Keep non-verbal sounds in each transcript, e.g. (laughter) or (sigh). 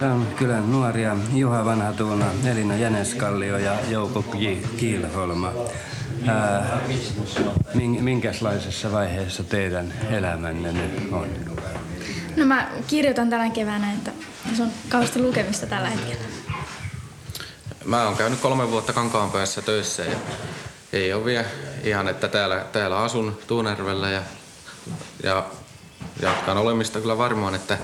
Tämä on kylän nuoria Juha Vanhatuuna, Elina Jäneskallio ja Jouko Kiilholma. Ää, minkälaisessa vaiheessa teidän elämänne nyt on? No mä kirjoitan tänä keväänä, että se on kauheasti lukemista tällä hetkellä. Mä oon käynyt kolme vuotta kankaan päässä töissä ja ei ole vielä ihan, että täällä, täällä asun Tuunervellä ja, ja jatkan olemista kyllä varmaan, että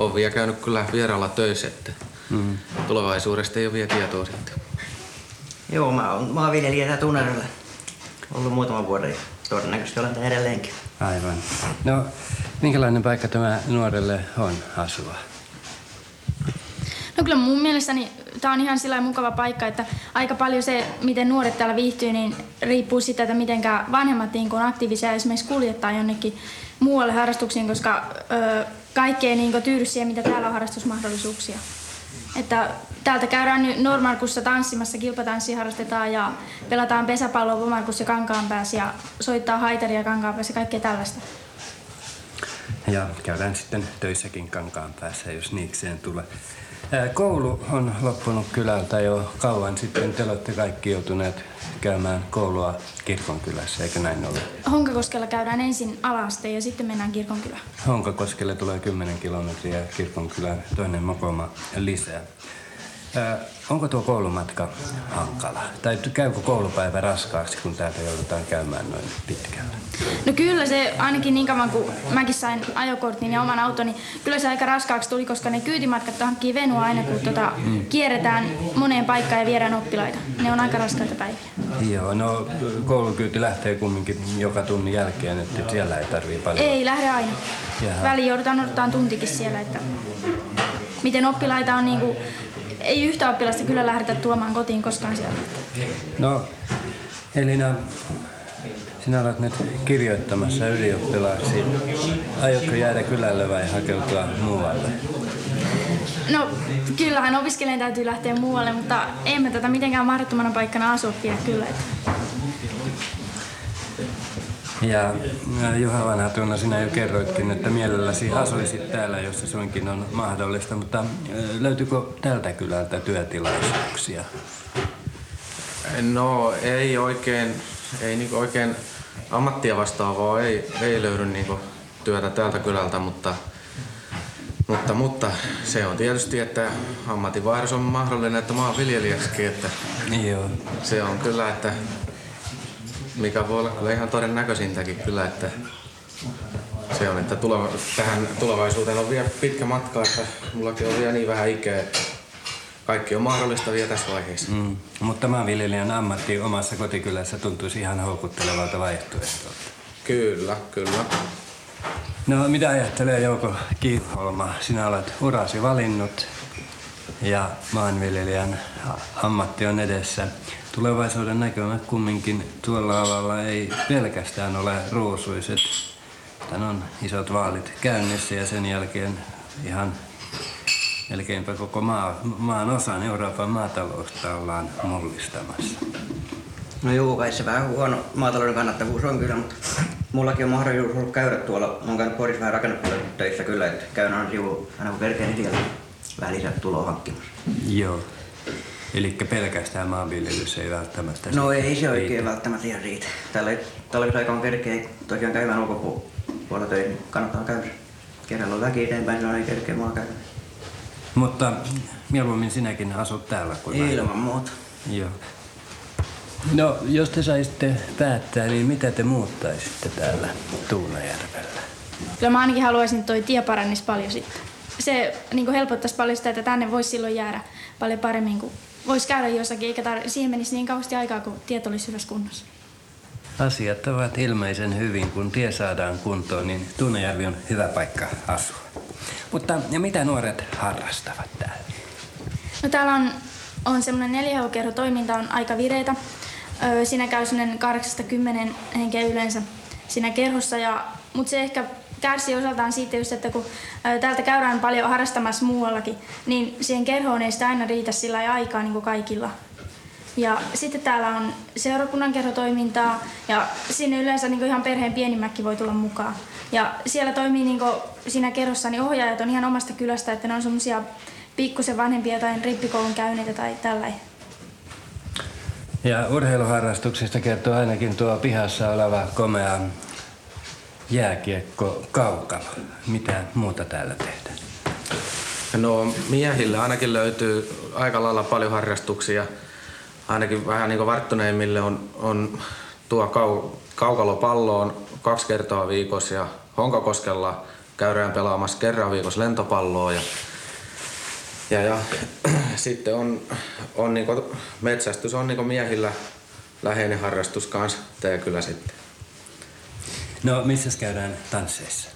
on vielä käynyt kyllä vieraalla töissä, että mm. tulevaisuudesta ei ole vielä tietoa sitten. Joo, mä oon maanviljelijä täällä Tuunervellä. Ollut muutaman vuoden ja todennäköisesti olen edelleenkin. Aivan. No, minkälainen paikka tämä nuorelle on asua? No kyllä mun mielestäni tämä on ihan sillä mukava paikka, että aika paljon se, miten nuoret täällä viihtyy, niin riippuu siitä, että miten vanhemmat niin kun aktiivisia esimerkiksi kuljettaa jonnekin muualle harrastuksiin, koska ö, kaikki ei niin tyydy siihen, mitä täällä on harrastusmahdollisuuksia. Että täältä käydään nyt Normarkussa tanssimassa, kilpatanssia harrastetaan ja pelataan pesäpalloa Vomarkussa kankaan päässä ja soittaa haitaria kankaan päässä ja kaikkea tällaista. Ja käydään sitten töissäkin kankaan päässä, jos niikseen tulee. Koulu on loppunut kylältä jo kauan sitten. Te olette kaikki joutuneet käymään koulua kirkonkylässä, eikö näin ole? Honkakoskella käydään ensin alaste ja sitten mennään kirkonkylään. Honkakoskelle tulee 10 kilometriä kirkonkylään, toinen mokoma lisää. Onko tuo koulumatka hankala? Tai käykö koulupäivä raskaaksi, kun täältä joudutaan käymään noin pitkälle? No kyllä se, ainakin niin kauan kun mäkin sain ajokortin ja oman auton, niin kyllä se aika raskaaksi tuli, koska ne kyytimatkat hankkii venua aina, kun tota, mm. kierretään moneen paikkaan ja viedään oppilaita. Ne on aika raskaita päiviä. Joo, no koulukyyti lähtee kumminkin joka tunnin jälkeen, että siellä ei tarvii paljon. Ei lähde aina. Jaha. Väliin joudutaan odottaa tuntikin siellä, että miten oppilaita on niinku ei yhtä oppilasta kyllä lähdetä tuomaan kotiin koskaan sieltä. No, Elina, sinä olet nyt kirjoittamassa ylioppilaaksi. Aiotko jäädä kylälle vai hakeutua muualle? No, kyllähän opiskelijan täytyy lähteä muualle, mutta emme tätä mitenkään mahdottomana paikkana asua pidä kyllä. Ja Juha Vanhatuuna, sinä jo kerroitkin, että mielelläsi asuisit täällä, jos se suinkin on mahdollista, mutta löytyykö tältä kylältä työtilaisuuksia? No ei oikein, ei niinku oikein ammattia vastaavaa ei, ei löydy niinku työtä täältä kylältä, mutta, mutta, mutta se on tietysti, että ammatinvaihdos on mahdollinen, että maanviljelijäksikin, että Joo. se on kyllä, että mikä voi olla kyllä ihan todennäköisintäkin kyllä, että se on, että tuleva, tähän tulevaisuuteen on vielä pitkä matka, että mullakin on vielä niin vähän ikää, että kaikki on mahdollista vielä tässä vaiheessa. Mm. Mutta maanviljelijän ammatti omassa kotikylässä tuntuisi ihan houkuttelevalta vaihtoehtolta. Kyllä, kyllä. No mitä ajattelee Jouko Kiiholma? Sinä olet urasi valinnut ja maanviljelijän ammatti on edessä tulevaisuuden näkymät kumminkin tuolla alalla ei pelkästään ole ruusuiset. Tän on isot vaalit käynnissä ja sen jälkeen ihan melkeinpä koko maa, maan osan Euroopan maataloutta ollaan mullistamassa. No joo, kai se vähän huono maatalouden kannattavuus on kyllä, mutta mullakin on mahdollisuus ollut käydä tuolla. Mä oon käynyt Porissa vähän rakennupuolella töissä kyllä, että käyn aina sivu, aina kun kerkeen, niin siellä vähän lisää tuloa hankkimassa. Joo. Eli pelkästään maanviljelys ei välttämättä No ei se oikein riitä. välttämättä ihan riitä. Tällä talvisaikaan kerkee tosiaan käymään ulkopuolella töihin, niin kannattaa käydä. Kerralla on väki eteenpäin, niin ei kerkeä maa käydä. Mutta mieluummin sinäkin asut täällä kuin Ilman muuta. Joo. No, jos te saisitte päättää, niin mitä te muuttaisitte täällä Tuunajärvellä? Kyllä mä ainakin haluaisin, että toi tie parannisi paljon sitten. Se niin helpottaisi paljon sitä, että tänne voisi silloin jäädä paljon paremmin kuin voisi käydä jossakin, eikä tar- siihen menisi niin kauheasti aikaa, kun tiet olisi hyvässä kunnossa. Asiat ovat ilmeisen hyvin, kun tie saadaan kuntoon, niin Tunnejärvi on hyvä paikka asua. Mutta ja mitä nuoret harrastavat täällä? No täällä on, on semmoinen neljähevokerho toiminta on aika vireitä. Öö, siinä käy semmoinen 80 henkeä yleensä siinä kerhossa, ja, mutta se ehkä kärsii osaltaan siitä just, että kun täältä käydään paljon harrastamassa muuallakin, niin siihen kerhoon ei sitä aina riitä sillä aikaa niin kuin kaikilla. Ja sitten täällä on seurakunnan kerhotoimintaa ja sinne yleensä niin ihan perheen pienimmäkin voi tulla mukaan. Ja siellä toimii niin siinä kerrossa niin ohjaajat on ihan omasta kylästä, että ne on semmoisia pikkusen vanhempia jotain rippikoulun käyneitä tai tällainen. Ja urheiluharrastuksista kertoo ainakin tuo pihassa oleva komea jääkiekko kaukalo. Mitä muuta täällä tehdään? No miehille ainakin löytyy aika lailla paljon harrastuksia. Ainakin vähän niin kuin varttuneimmille on, on tuo kau, kaukalopalloon kaksi kertaa viikossa ja Honkakoskella käydään pelaamassa kerran viikossa lentopalloa ja ja, ja (clears throat) sitten on, on niinku, metsästys on niinku miehillä läheinen harrastus kanssa, tää kyllä sitten. No, missä käydään tansseissa?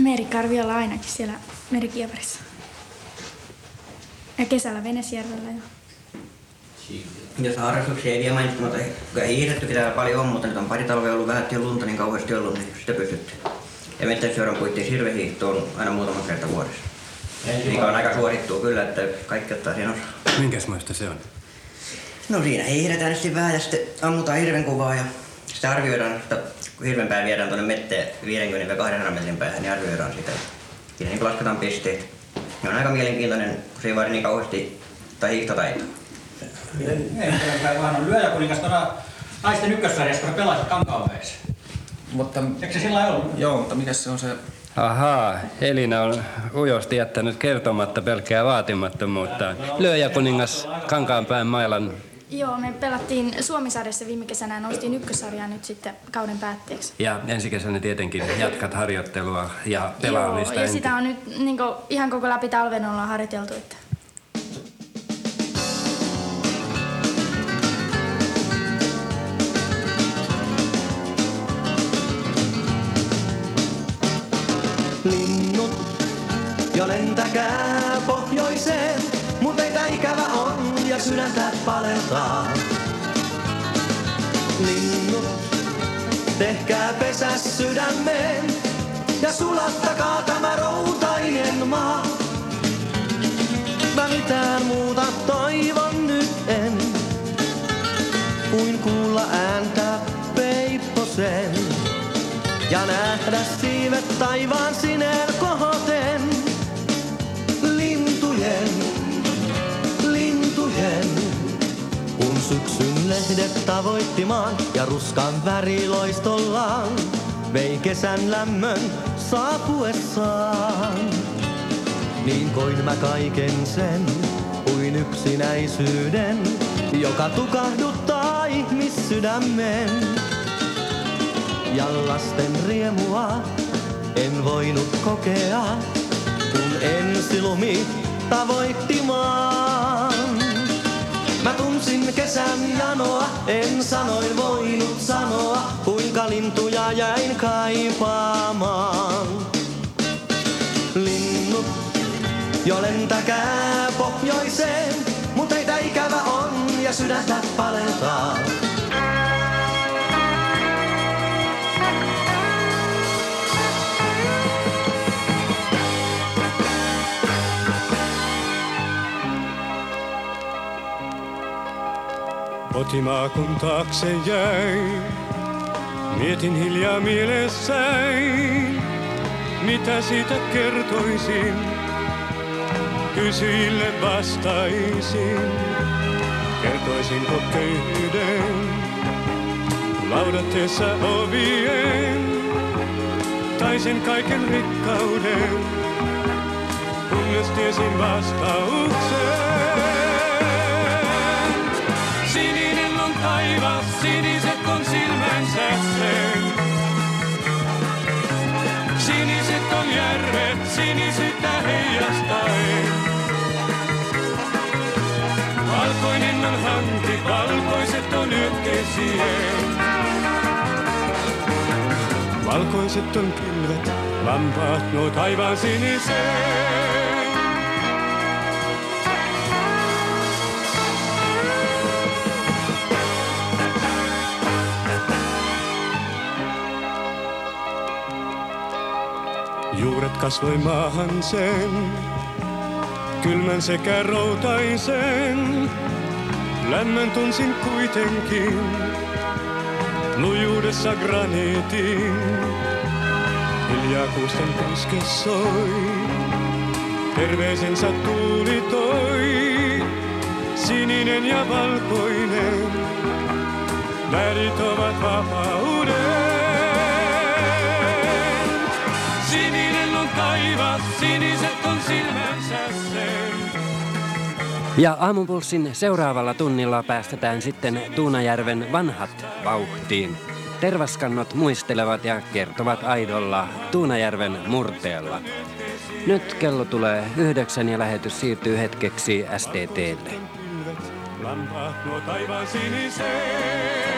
Merikarviolla ainakin siellä merikievarissa. Ja kesällä Venesjärvellä. Ja... Jos harrastuksia ei vielä mainittu, mutta kyllä hiihdettykin täällä paljon on, mutta nyt on pari talvea ollut vähän lunta niin kauheasti ollut, niin sitä pystytty. Ja metsästyöron puitteissa hirvehiihto on aina muutama kerta vuodessa. Mikä on aika suosittua kyllä, että kaikki ottaa siihen osaa. Minkäs muista se on? No siinä hiihdetään sitten vähän ja sitten ammutaan hirven kuvaa ja sitten arvioidaan, että kun hirven pää viedään tuonne metteen 50-200 metrin päähän, niin arvioidaan sitä. Siinä niin lasketaan pisteet. Ne on aika mielenkiintoinen, kun se ei vaadi niin kauheasti tai hiihtotaitoa. Ei, vaan on lyöjäkuningas tuolla naisten ykkössarjassa, kun sä pelasit Kankaanmäessä. Mutta, Eikö se sillä ollut? joo, mutta mikä se on se Ahaa, Elina on ujosti jättänyt kertomatta pelkkää vaatimattomuutta. Lyöjäkuningas Kankaanpään mailan Joo, me pelattiin Suomisarjassa viime kesänä ja noustiin ykkössarjaa nyt sitten kauden päätteeksi. Ja ensi kesänä tietenkin jatkat harjoittelua ja Joo, pelaamista. ja sitä on nyt niin kuin, ihan koko läpi talven ollaan harjoiteltu. Että... linnut jo lentäkää sydäntä paleltaa. Linnut, tehkää pesä sydämeen ja sulattakaa tämä routainen maa. Mä mitään muuta toivon nyt en, kuin kuulla ääntä Peipposen ja nähdä siivet taivaan sinel kohoten. Lintujen, lehdet tavoitti maan ja ruskan väriloistollaan vei kesän lämmön saapuessaan. Niin koin mä kaiken sen kuin yksinäisyyden, joka tukahduttaa ihmissydämen ja lasten riemua en voinut kokea, kun ensilumi tavoitti maan. Mä tunsin kesän janoa, en sanoin voinut sanoa, kuinka lintuja jäin kaipaamaan. Linnut, jo lentäkää pohjoiseen, mun teitä ikävä on ja sydäntä paleltaa. Kotimaa kun taakse jäi, mietin hiljaa mielessäin, mitä siitä kertoisin, kysyjille vastaisin, kertoisinko köyhyyden, laudatteessa ovien, tai sen kaiken rikkauden, kunnes tiesin vastauksen. On taivas, siniset on silmänsä sen. Siniset on järvet, sinisyyttä heijastaen. Valkoinen on hanki, valkoiset on yöt kesien. Valkoiset on pilvet, lampaat nuo taivaan siniseen. Kasvoi maahan sen, kylmän sekä routaisen. Lämmön tunsin kuitenkin, lujuudessa graniitin. Hiljaa kuusten puske soi, terveisensä tuuli toi. Sininen ja valkoinen, värit ovat vapauden. Ja aamupulssin seuraavalla tunnilla päästetään sitten Tuunajärven vanhat vauhtiin. Tervaskannot muistelevat ja kertovat aidolla Tuunajärven murteella. Nyt kello tulee yhdeksän ja lähetys siirtyy hetkeksi STTlle. Lampaat nuo taivaan siniseen.